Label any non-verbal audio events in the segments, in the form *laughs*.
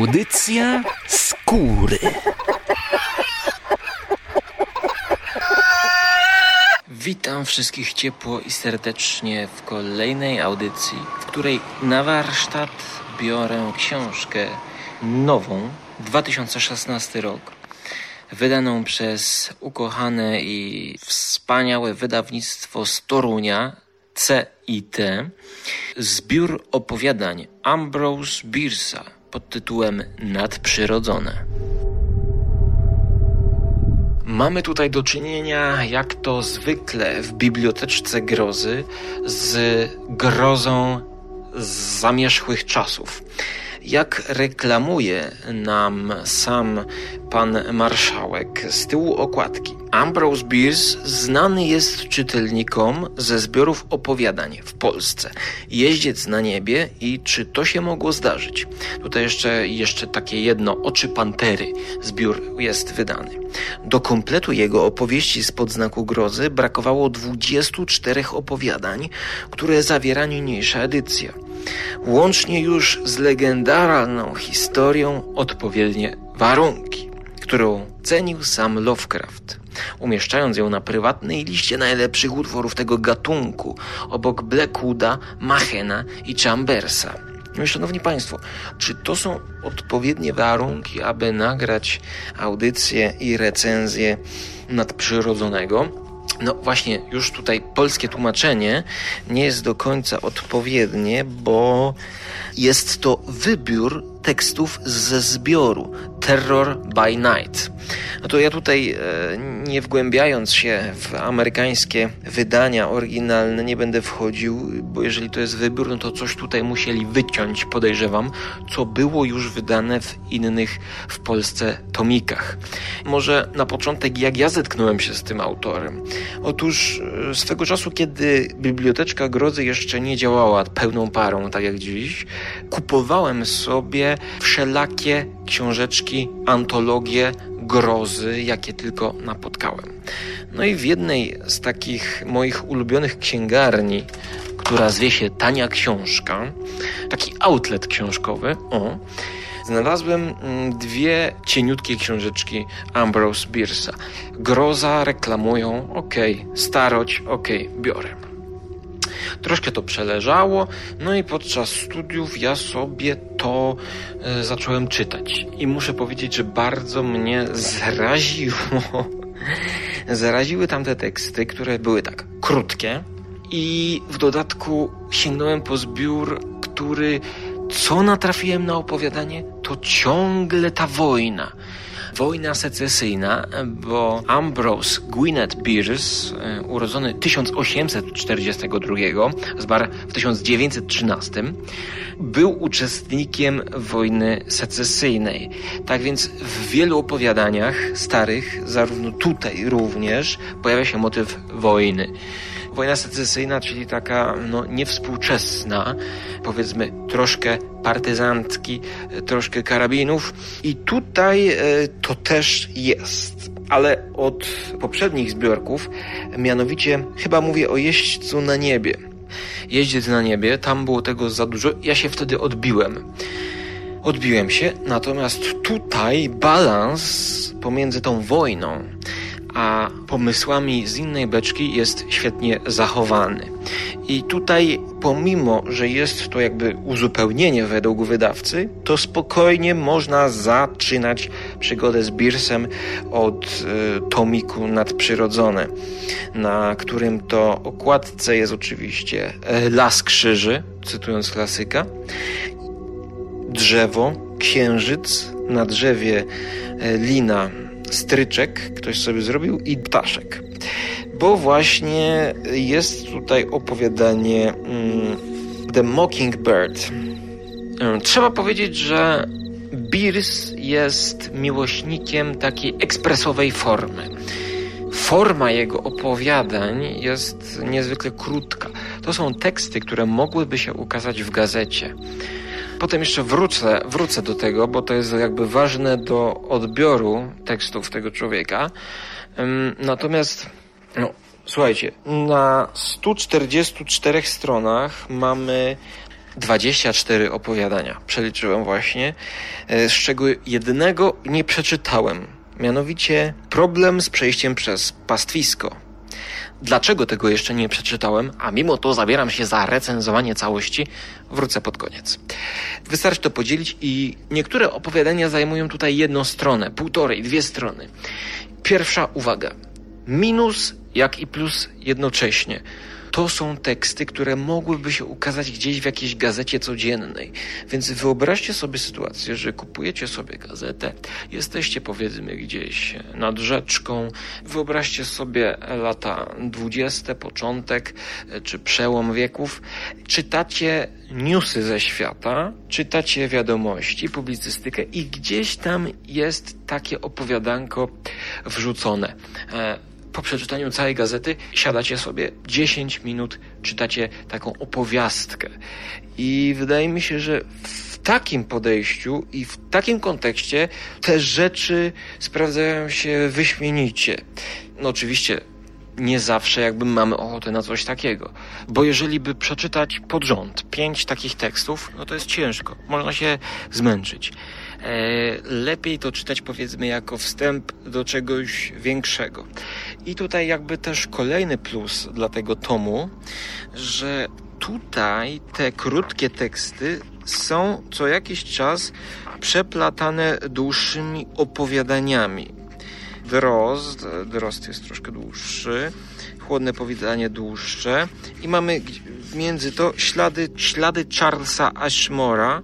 Audycja skóry. Witam wszystkich ciepło i serdecznie w kolejnej audycji, w której na warsztat biorę książkę nową, 2016 rok, wydaną przez ukochane i wspaniałe wydawnictwo z Torunia, CIT, zbiór opowiadań Ambrose Biersa pod tytułem Nadprzyrodzone. Mamy tutaj do czynienia, jak to zwykle w biblioteczce grozy, z grozą z zamierzchłych czasów. Jak reklamuje nam sam pan marszałek z tyłu okładki, Ambrose Bierce znany jest czytelnikom ze zbiorów opowiadań w Polsce. Jeździec na niebie i czy to się mogło zdarzyć? Tutaj jeszcze, jeszcze takie jedno, Oczy Pantery zbiór jest wydany. Do kompletu jego opowieści spod znaku grozy brakowało 24 opowiadań, które zawiera niniejsza edycja. Łącznie już z legendarną historią odpowiednie warunki, którą cenił sam Lovecraft, umieszczając ją na prywatnej liście najlepszych utworów tego gatunku obok Blackwooda, Machena i Chambersa. No szanowni Państwo, czy to są odpowiednie warunki, aby nagrać audycję i recenzję nadprzyrodzonego? No właśnie, już tutaj polskie tłumaczenie nie jest do końca odpowiednie, bo jest to wybór tekstów ze zbioru Terror by Night. No to ja tutaj, e, nie wgłębiając się w amerykańskie wydania oryginalne, nie będę wchodził, bo jeżeli to jest wybór, no to coś tutaj musieli wyciąć, podejrzewam, co było już wydane w innych w Polsce tomikach. Może na początek, jak ja zetknąłem się z tym autorem. Otóż e, swego czasu, kiedy Biblioteczka Grozy jeszcze nie działała pełną parą, tak jak dziś, kupowałem sobie wszelakie książeczki, antologie, grozy, jakie tylko napotkałem. No i w jednej z takich moich ulubionych księgarni, która zwie się Tania Książka, taki outlet książkowy, o, znalazłem mm, dwie cieniutkie książeczki Ambrose Biersa. Groza reklamują, ok, starość, ok, biorę. Troszkę to przeleżało, no i podczas studiów ja sobie to e, zacząłem czytać. I muszę powiedzieć, że bardzo mnie zraziło. *laughs* Zaraziły tamte teksty, które były tak krótkie. I w dodatku sięgnąłem po zbiór, który co natrafiłem na opowiadanie, to ciągle ta wojna wojna secesyjna, bo Ambrose Gwyneth Bierce, urodzony 1842, zmarł w 1913, był uczestnikiem wojny secesyjnej. Tak więc w wielu opowiadaniach starych, zarówno tutaj również, pojawia się motyw wojny wojna secesyjna, czyli taka no, niewspółczesna, powiedzmy troszkę partyzantki, troszkę karabinów. I tutaj e, to też jest. Ale od poprzednich zbiorków, mianowicie chyba mówię o jeźdźcu na niebie. Jeździec na niebie, tam było tego za dużo, ja się wtedy odbiłem. Odbiłem się, natomiast tutaj balans pomiędzy tą wojną, a pomysłami z innej beczki jest świetnie zachowany. I tutaj, pomimo, że jest to jakby uzupełnienie według wydawcy, to spokojnie można zaczynać przygodę z Birsem od y, tomiku Nadprzyrodzone, na którym to okładce jest oczywiście e, Las Krzyży, cytując klasyka, drzewo, księżyc, na drzewie e, lina stryczek ktoś sobie zrobił i ptaszek. Bo właśnie jest tutaj opowiadanie mm, The Mockingbird. Mm, trzeba powiedzieć, że Beers jest miłośnikiem takiej ekspresowej formy. Forma jego opowiadań jest niezwykle krótka. To są teksty, które mogłyby się ukazać w gazecie. Potem jeszcze wrócę, wrócę do tego, bo to jest jakby ważne do odbioru tekstów tego człowieka. Natomiast, no, słuchajcie, na 144 stronach mamy 24 opowiadania. Przeliczyłem właśnie, e, z czego jednego nie przeczytałem. Mianowicie problem z przejściem przez pastwisko. Dlaczego tego jeszcze nie przeczytałem, a mimo to zabieram się za recenzowanie całości, wrócę pod koniec. Wystarczy to podzielić i niektóre opowiadania zajmują tutaj jedną stronę, półtorej, dwie strony. Pierwsza uwaga. Minus jak i plus jednocześnie to są teksty, które mogłyby się ukazać gdzieś w jakiejś gazecie codziennej. Więc wyobraźcie sobie sytuację, że kupujecie sobie gazetę, jesteście powiedzmy gdzieś nad rzeczką, wyobraźcie sobie lata dwudzieste, początek czy przełom wieków, czytacie newsy ze świata, czytacie wiadomości, publicystykę i gdzieś tam jest takie opowiadanko wrzucone. E, po przeczytaniu całej gazety siadacie sobie 10 minut, czytacie taką opowiastkę. I wydaje mi się, że w takim podejściu i w takim kontekście te rzeczy sprawdzają się wyśmienicie. No oczywiście nie zawsze jakby mamy ochotę na coś takiego. Bo jeżeli by przeczytać pod rząd pięć takich tekstów, no to jest ciężko. Można się zmęczyć. E, lepiej to czytać powiedzmy jako wstęp do czegoś większego. I tutaj jakby też kolejny plus dla tego tomu, że tutaj te krótkie teksty są co jakiś czas przeplatane dłuższymi opowiadaniami. Drozd, drozd jest troszkę dłuższy, chłodne powiadanie dłuższe i mamy między to ślady, ślady Charlesa Ashmora,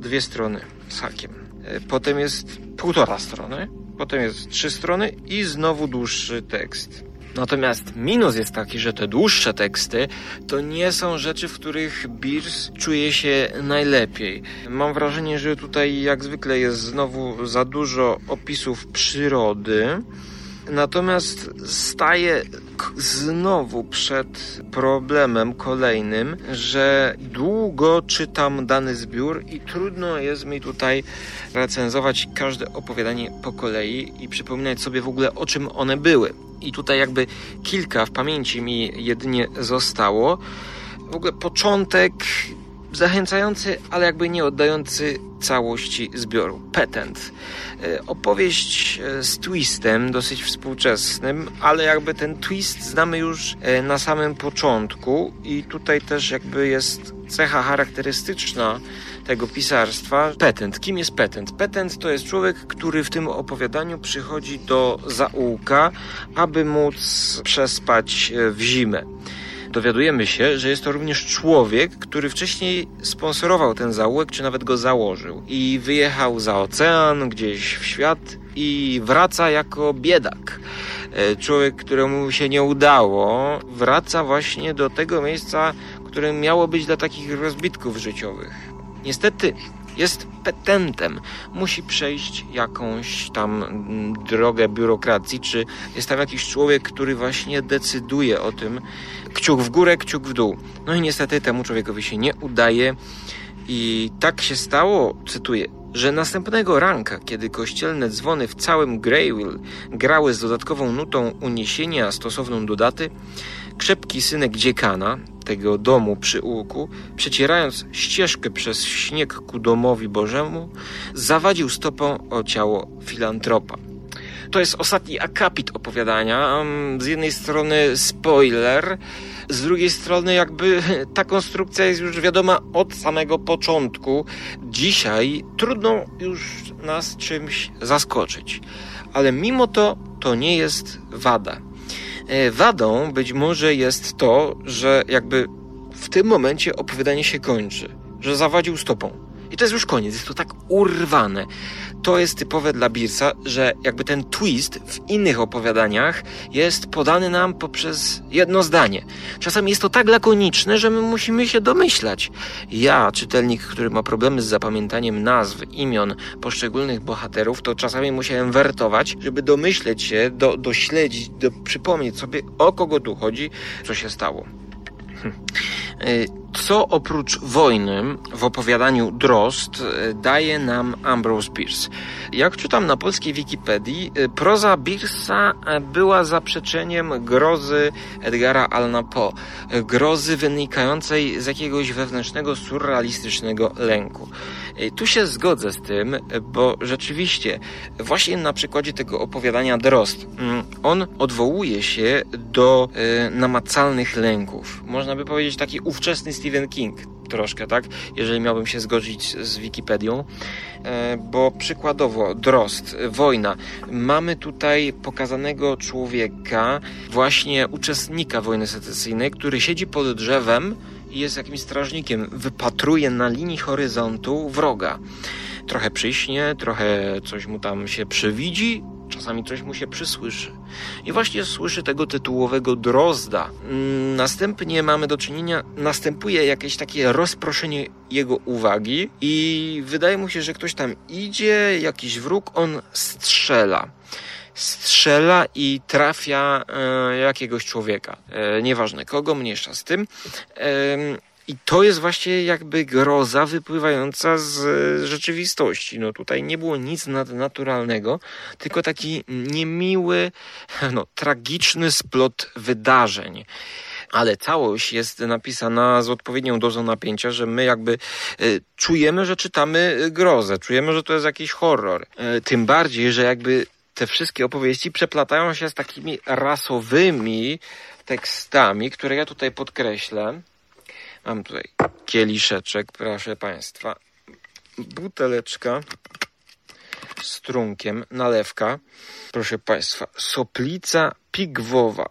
dwie strony z hakiem. E, potem jest półtora strony, potem jest trzy strony i znowu dłuższy tekst. Natomiast minus jest taki, że te dłuższe teksty to nie są rzeczy, w których Beers czuje się najlepiej. Mam wrażenie, że tutaj jak zwykle jest znowu za dużo opisów przyrody. Natomiast staję znowu przed problemem kolejnym, że długo czytam dany zbiór i trudno jest mi tutaj recenzować każde opowiadanie po kolei i przypominać sobie w ogóle o czym one były. I tutaj jakby kilka w pamięci mi jedynie zostało. W ogóle początek zachęcający, ale jakby nie oddający całości zbioru. Petent. E, opowieść e, z twistem, dosyć współczesnym, ale jakby ten twist znamy już e, na samym początku i tutaj też jakby jest cecha charakterystyczna tego pisarstwa. Petent. Kim jest petent? Petent to jest człowiek, który w tym opowiadaniu przychodzi do zaułka, aby móc przespać w zimę dowiadujemy się, że jest to również człowiek, który wcześniej sponsorował ten zaułek, czy nawet go założył. I wyjechał za ocean, gdzieś w świat i wraca jako biedak. E, człowiek, któremu się nie udało, wraca właśnie do tego miejsca, które miało być dla takich rozbitków życiowych. Niestety jest petentem, musi przejść jakąś tam mm, drogę biurokracji, czy jest tam jakiś człowiek, który właśnie decyduje o tym, kciuk w górę, kciuk w dół. No i niestety temu człowiekowi się nie udaje. I tak się stało, cytuję, że następnego ranka, kiedy kościelne dzwony w całym Greyville grały z dodatkową nutą uniesienia stosowną do daty, krzepki synek dziekana, tego domu przy Ułku, przecierając ścieżkę przez śnieg ku domowi Bożemu, zawadził stopą o ciało filantropa. To jest ostatni akapit opowiadania. Z jednej strony spoiler, z drugiej strony jakby ta konstrukcja jest już wiadoma od samego początku. Dzisiaj trudno już nas czymś zaskoczyć. Ale mimo to to nie jest wada. E, wadą być może jest to, że jakby w tym momencie opowiadanie się kończy, że zawadził stopą. I to jest już koniec, jest to tak urwane to jest typowe dla Birsa, że jakby ten twist w innych opowiadaniach jest podany nam poprzez jedno zdanie. Czasami jest to tak lakoniczne, że my musimy się domyślać. Ja, czytelnik, który ma problemy z zapamiętaniem nazw, imion poszczególnych bohaterów, to czasami musiałem wertować, żeby domyśleć się, do, dośledzić, do, przypomnieć sobie, o kogo tu chodzi, co się stało. Hm. Y, Co oprócz wojny w opowiadaniu Drost e, daje nam Ambrose Bierce? Jak czytam na polskiej Wikipedii, e, proza Bierce'a była zaprzeczeniem grozy Edgara Allana Poe. Grozy wynikającej z jakiegoś wewnętrznego, surrealistycznego lęku. Tu się zgodzę z tym, bo rzeczywiście właśnie na przykładzie tego opowiadania Drost, on odwołuje się do namacalnych lęków. Można by powiedzieć taki ówczesny Stephen King troszkę, tak? Jeżeli miałbym się zgodzić z Wikipedią. E, bo przykładowo, Drost, wojna. Mamy tutaj pokazanego człowieka, właśnie uczestnika wojny secesyjnej, który siedzi pod drzewem i jest jakimś strażnikiem. Wypatruje na linii horyzontu wroga trochę przyśnie, trochę coś mu tam się przywidzi, czasami coś mu się przysłyszy. I właśnie słyszy tego tytułowego drozda. Mm, następnie mamy do czynienia, następuje jakieś takie rozproszenie jego uwagi i wydaje mu się, że ktoś tam idzie, jakiś wróg, on strzela strzela i trafia e, jakiegoś człowieka. E, nieważne kogo, mniejsza z tym. E, i to jest właśnie jakby groza wypływająca z rzeczywistości. No tutaj nie było nic nadnaturalnego, tylko taki niemiły, no, tragiczny splot wydarzeń ale całość jest napisana z odpowiednią dozą napięcia, że my jakby y, czujemy, że czytamy grozę, czujemy, że to jest jakiś horror. Tym bardziej, że jakby te wszystkie opowieści przeplatają się z takimi rasowymi tekstami, które ja tutaj podkreślę. Mam tutaj kieliszeczek, proszę Państwa. Buteleczka z trunkiem, nalewka. Proszę Państwa, soplica pigwowa.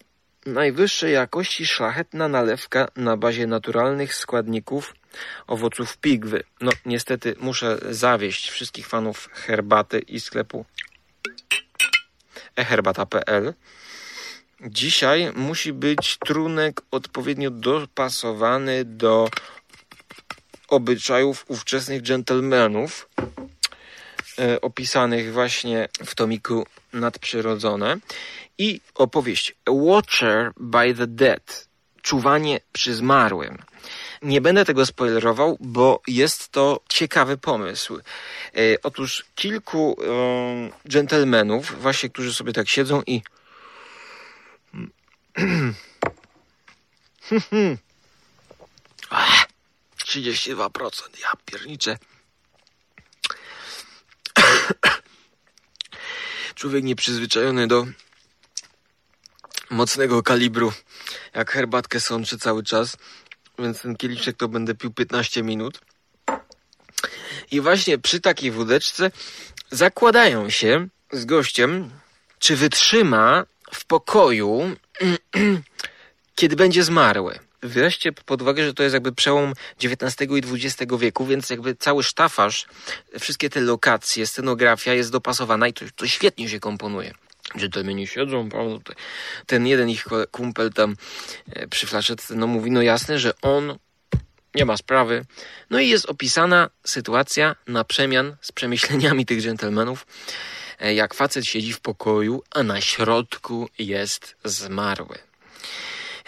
Najwyższej jakości szlachetna nalewka na bazie naturalnych składników owoców pigwy. No, niestety muszę zawieść wszystkich fanów herbaty i sklepu eherbata.pl Dzisiaj musi być trunek odpowiednio dopasowany do obyczajów ówczesnych dżentelmenów, e, opisanych właśnie w tomiku Nadprzyrodzone i opowieść Watcher by the Dead, czuwanie przy zmarłym. Nie będę tego spoilerował, bo jest to ciekawy pomysł. E, otóż kilku e, dżentelmenów, właśnie którzy sobie tak siedzą i *clears throat* 32%, ja pierniczę. *clears throat* Człowiek nieprzyzwyczajony do mocnego kalibru, jak herbatkę sączy cały czas, więc ten kieliszek to będę pił 15 minut. I właśnie przy takiej wódeczce zakładają się z gościem, czy wytrzyma w pokoju *clears throat* kiedy będzie zmarły. Weźcie pod uwagę, że to jest jakby przełom XIX i XX wieku, więc jakby cały sztafaż, wszystkie te lokacje, scenografia jest dopasowana i to, to świetnie się komponuje. Dżentelmeni siedzą, prawda? Ten jeden ich kumpel tam e, przy flaszetce, no mówi, no jasne, że on nie ma sprawy. No i jest opisana sytuacja na przemian z przemyśleniami tych dżentelmenów jak facet siedzi w pokoju, a na środku jest zmarły.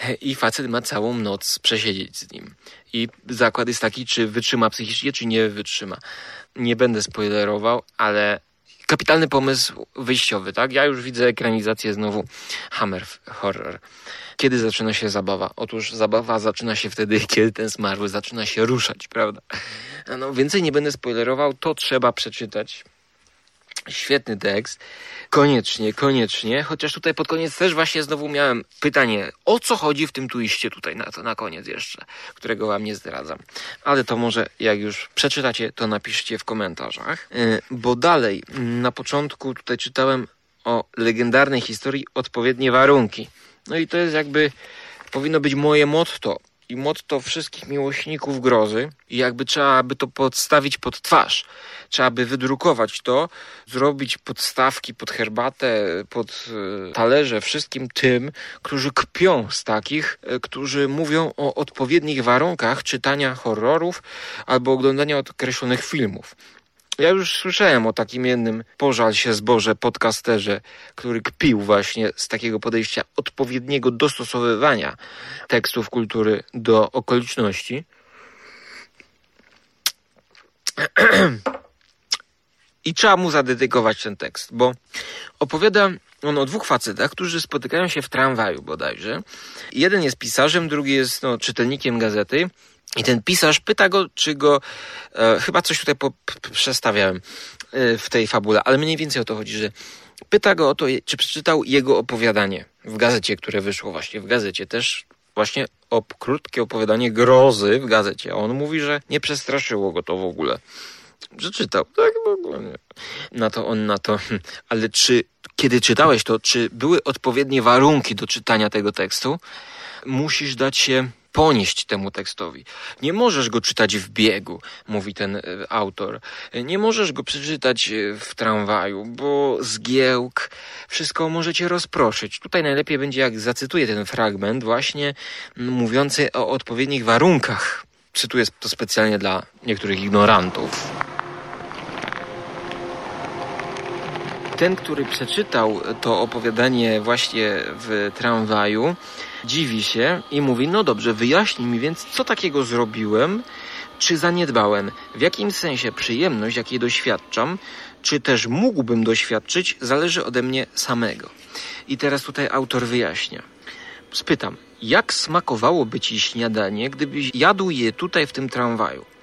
E, I facet ma całą noc przesiedzieć z nim. I zakład jest taki, czy wytrzyma psychicznie, czy nie wytrzyma. Nie będę spoilerował, ale kapitalny pomysł wyjściowy, tak? Ja już widzę ekranizację znowu Hammer Horror. Kiedy zaczyna się zabawa? Otóż zabawa zaczyna się wtedy, *laughs* kiedy ten zmarły zaczyna się ruszać, prawda? No, więcej nie będę spoilerował, to trzeba przeczytać. Świetny tekst. Koniecznie, koniecznie. Chociaż tutaj pod koniec też właśnie znowu miałem pytanie, o co chodzi w tym twiście tutaj na, na koniec jeszcze, którego wam nie zdradzam. Ale to może jak już przeczytacie, to napiszcie w komentarzach. Yy, bo dalej, na początku tutaj czytałem o legendarnej historii odpowiednie warunki. No i to jest jakby, powinno być moje motto i motto wszystkich miłośników grozy i jakby trzeba by to podstawić pod twarz. Trzeba by wydrukować to, zrobić podstawki pod herbatę, pod e, talerze wszystkim tym, którzy kpią z takich, e, którzy mówią o odpowiednich warunkach czytania horrorów albo oglądania określonych filmów. Ja już słyszałem o takim jednym pożal się zboże podcasterze, który kpił właśnie z takiego podejścia odpowiedniego dostosowywania tekstów kultury do okoliczności. I trzeba mu zadedykować ten tekst, bo opowiada on o dwóch facetach, którzy spotykają się w tramwaju bodajże. Jeden jest pisarzem, drugi jest no, czytelnikiem gazety. I ten pisarz pyta go, czy go, e, chyba coś tutaj po, przestawiałem e, w tej fabule, ale mniej więcej o to chodzi, że pyta go o to, czy przeczytał jego opowiadanie w gazecie, które wyszło właśnie w gazecie. Też właśnie o krótkie opowiadanie grozy w gazecie. A on mówi, że nie przestraszyło go to w ogóle. Że czytał. Tak w ogóle nie. Na to on na to. *laughs* Ale czy, kiedy czytałeś to, czy były odpowiednie warunki do czytania tego tekstu? Musisz dać się ponieść temu tekstowi. Nie możesz go czytać w biegu, mówi ten e, autor. Nie możesz go przeczytać e, w tramwaju, bo zgiełk, wszystko możecie rozproszyć. Tutaj najlepiej będzie, jak zacytuję ten fragment, właśnie mówiący o odpowiednich warunkach. Cytuję to specjalnie dla niektórych ignorantów. Ten, który przeczytał to opowiadanie właśnie w tramwaju, dziwi się i mówi: No dobrze, wyjaśnij mi więc, co takiego zrobiłem, czy zaniedbałem, w jakim sensie przyjemność, jakiej doświadczam, czy też mógłbym doświadczyć, zależy ode mnie samego. I teraz tutaj autor wyjaśnia. Spytam, jak smakowałoby ci śniadanie, gdybyś jadł je tutaj w tym tramwaju?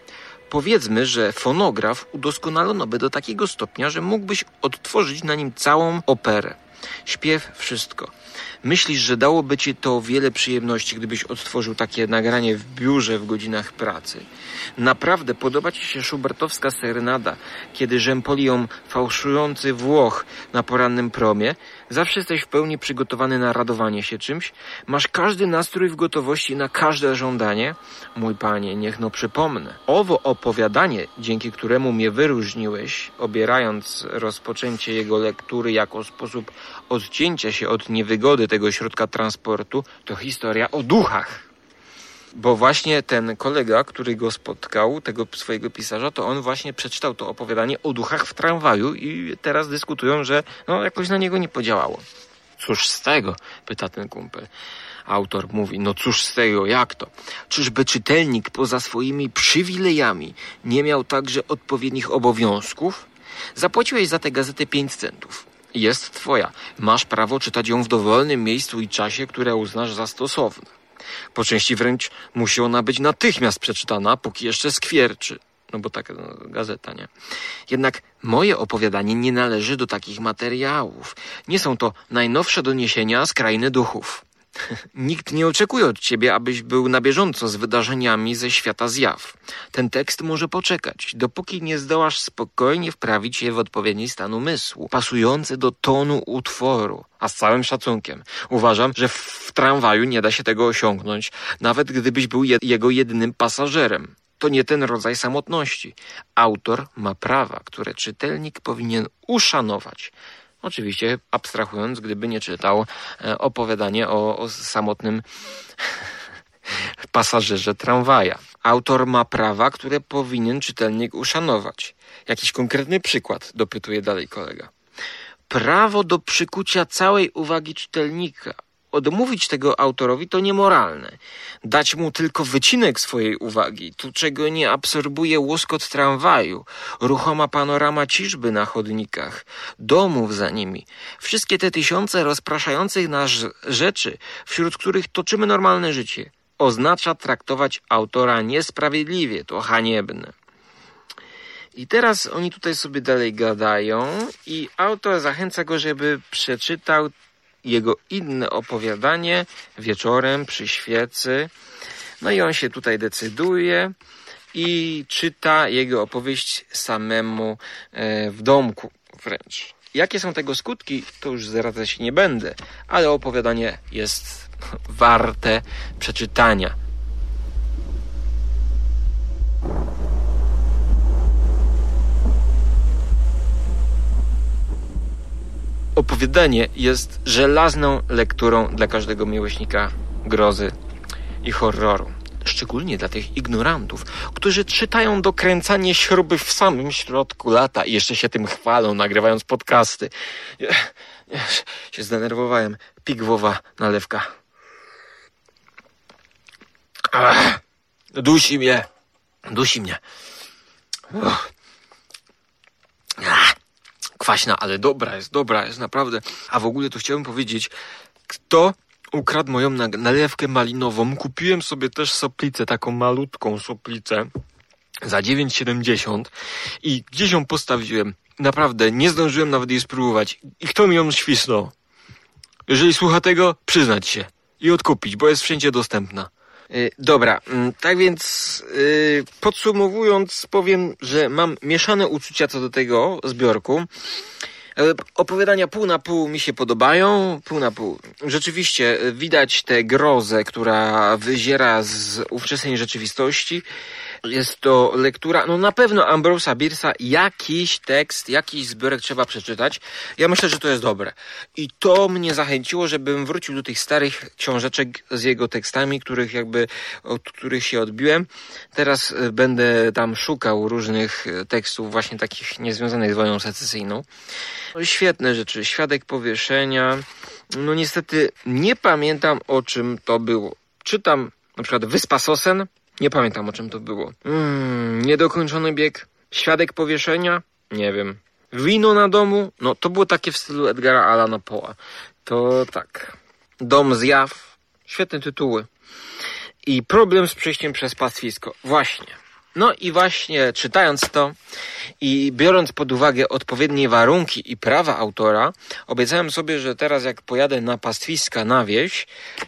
Powiedzmy, że fonograf udoskonalono by do takiego stopnia, że mógłbyś odtworzyć na nim całą operę. Śpiew, wszystko. Myślisz, że dałoby ci to wiele przyjemności, gdybyś odtworzył takie nagranie w biurze w godzinach pracy? Naprawdę podoba ci się szubertowska serenada, kiedy rzępoli ją fałszujący Włoch na porannym promie? Zawsze jesteś w pełni przygotowany na radowanie się czymś? Masz każdy nastrój w gotowości na każde żądanie? Mój panie, niech no przypomnę. Owo opowiadanie, dzięki któremu mnie wyróżniłeś, obierając rozpoczęcie jego lektury jako sposób odcięcia się od niewygody tego środka transportu, to historia o duchach. Bo właśnie ten kolega, który go spotkał, tego swojego pisarza, to on właśnie przeczytał to opowiadanie o duchach w tramwaju i teraz dyskutują, że no jakoś na niego nie podziałało. Cóż z tego? pyta ten kumpel. Autor mówi, no cóż z tego, jak to? Czyżby czytelnik poza swoimi przywilejami nie miał także odpowiednich obowiązków? Zapłaciłeś za tę gazetę pięć centów. Jest twoja. Masz prawo czytać ją w dowolnym miejscu i czasie, które uznasz za stosowne. Po części wręcz musi ona być natychmiast przeczytana, póki jeszcze skwierczy. No bo tak, no, gazeta, nie? Jednak moje opowiadanie nie należy do takich materiałów. Nie są to najnowsze doniesienia z krainy duchów. Nikt nie oczekuje od ciebie, abyś był na bieżąco z wydarzeniami ze świata zjaw. Ten tekst może poczekać, dopóki nie zdołasz spokojnie wprawić je w odpowiedni stan umysłu, pasujący do tonu utworu. A z całym szacunkiem. Uważam, że w tramwaju nie da się tego osiągnąć, nawet gdybyś był je jego jedynym pasażerem. To nie ten rodzaj samotności. Autor ma prawa, które czytelnik powinien uszanować. Oczywiście abstrahując, gdyby nie czytał e, opowiadanie o, o samotnym pasażerze tramwaja. Autor ma prawa, które powinien czytelnik uszanować. Jakiś konkretny przykład, dopytuje dalej kolega. Prawo do przykucia całej uwagi czytelnika, odmówić tego autorowi to niemoralne. Dać mu tylko wycinek swojej uwagi, tu czego nie absorbuje łoskot tramwaju, ruchoma panorama ciżby na chodnikach, domów za nimi. Wszystkie te tysiące rozpraszających nas rzeczy, wśród których toczymy normalne życie. Oznacza traktować autora niesprawiedliwie, to haniebne. I teraz oni tutaj sobie dalej gadają i autor zachęca go, żeby przeczytał jego inne opowiadanie wieczorem przy świecy. No i on się tutaj decyduje i czyta jego opowieść samemu e, w domku wręcz. Jakie są tego skutki, to już zdradzać nie będę, ale opowiadanie jest *laughs* warte przeczytania. Opowiadanie jest żelazną lekturą dla każdego miłośnika grozy i horroru. Szczególnie dla tych ignorantów, którzy czytają dokręcanie śruby w samym środku lata i jeszcze się tym chwalą, nagrywając podcasty. Ja, ja się zdenerwowałem. Pigwowa nalewka. Ach, dusi mnie. Dusi mnie. Kwaśna, ale dobra jest, dobra jest, naprawdę. A w ogóle to chciałem powiedzieć, kto ukradł moją nalewkę malinową. Kupiłem sobie też soplicę, taką malutką soplicę za 9,70 i gdzieś ją postawiłem. Naprawdę, nie zdążyłem nawet jej spróbować. I kto mi ją świsnął? Jeżeli słucha tego, przyznać się i odkupić, bo jest wszędzie dostępna. Yy, dobra, yy, tak więc yy, podsumowując, powiem, że mam mieszane uczucia co do tego zbiorku. E, opowiadania pół na pół mi się podobają, pół na pół. Rzeczywiście e, widać tę grozę, która wyziera z ówczesnej rzeczywistości. Jest to lektura, no na pewno Ambrosa Birsa, jakiś tekst, jakiś zbiorek trzeba przeczytać. Ja myślę, że to jest dobre. I to mnie zachęciło, żebym wrócił do tych starych książeczek z jego tekstami, których jakby, od których się odbiłem. Teraz e, będę tam szukał różnych tekstów właśnie takich niezwiązanych z wojną secesyjną. No, świetne rzeczy. Świadek powieszenia. No niestety nie pamiętam o czym to było. Czytam na przykład Wyspa Sosen. Nie pamiętam o czym to było. Mm, niedokończony bieg. Świadek powieszenia? Nie wiem. Wino na domu? No to było takie w stylu Edgara Alana Poe'a. To tak. Dom zjaw. Świetne tytuły. I problem z przejściem przez pastwisko. Właśnie. No i właśnie czytając to i biorąc pod uwagę odpowiednie warunki i prawa autora, obiecałem sobie, że teraz jak pojadę na pastwiska na wieś,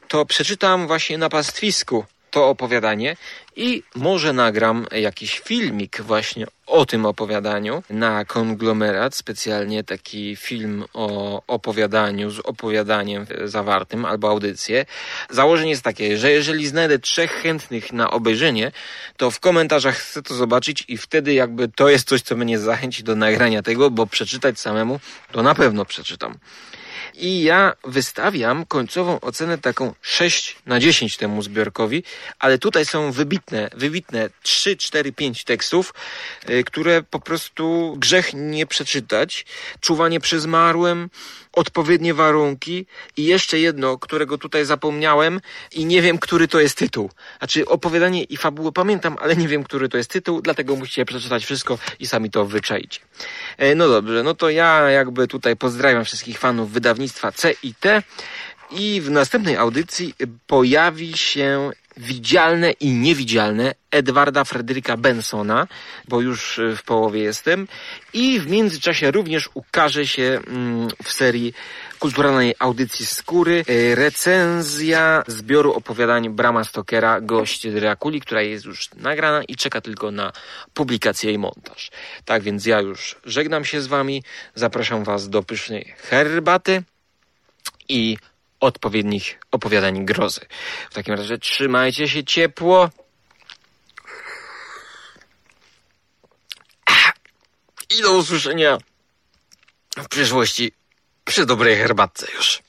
to przeczytam właśnie na pastwisku to opowiadanie i może nagram jakiś filmik właśnie o tym opowiadaniu na konglomerat, specjalnie taki film o opowiadaniu z opowiadaniem zawartym albo audycję. Założenie jest takie, że jeżeli znajdę trzech chętnych na obejrzenie, to w komentarzach chcę to zobaczyć i wtedy jakby to jest coś, co mnie zachęci do nagrania tego, bo przeczytać samemu to na pewno przeczytam. I ja wystawiam końcową ocenę taką 6 na 10 temu zbiorkowi, ale tutaj są wybitne, wybitne 3, 4, 5 tekstów, y, które po prostu grzech nie przeczytać. Czuwanie przy zmarłym, odpowiednie warunki i jeszcze jedno, którego tutaj zapomniałem i nie wiem, który to jest tytuł. Znaczy opowiadanie i fabułę pamiętam, ale nie wiem, który to jest tytuł, dlatego musicie przeczytać wszystko i sami to wyczaić. E, no dobrze, no to ja jakby tutaj pozdrawiam wszystkich fanów wydawnictwa C i T i w następnej audycji pojawi się widzialne i niewidzialne Edwarda Fredryka Bensona, bo już w połowie jestem. I w międzyczasie również ukaże się mm, w serii kulturalnej audycji Skóry e, recenzja zbioru opowiadań Brama Stokera Gość Drakuli, która jest już nagrana i czeka tylko na publikację i montaż. Tak więc ja już żegnam się z wami, zapraszam was do pysznej herbaty i odpowiednich opowiadań grozy. W takim razie trzymajcie się ciepło. I do usłyszenia w przyszłości przy dobrej herbatce już.